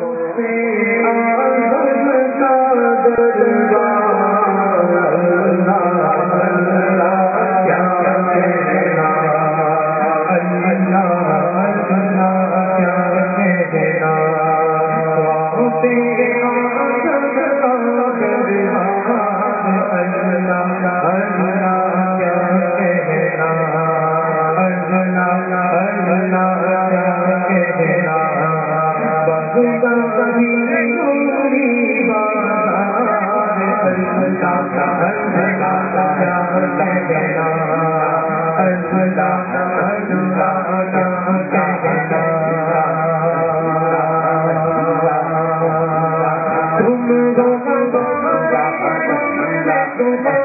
کا درگاہ تم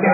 کیا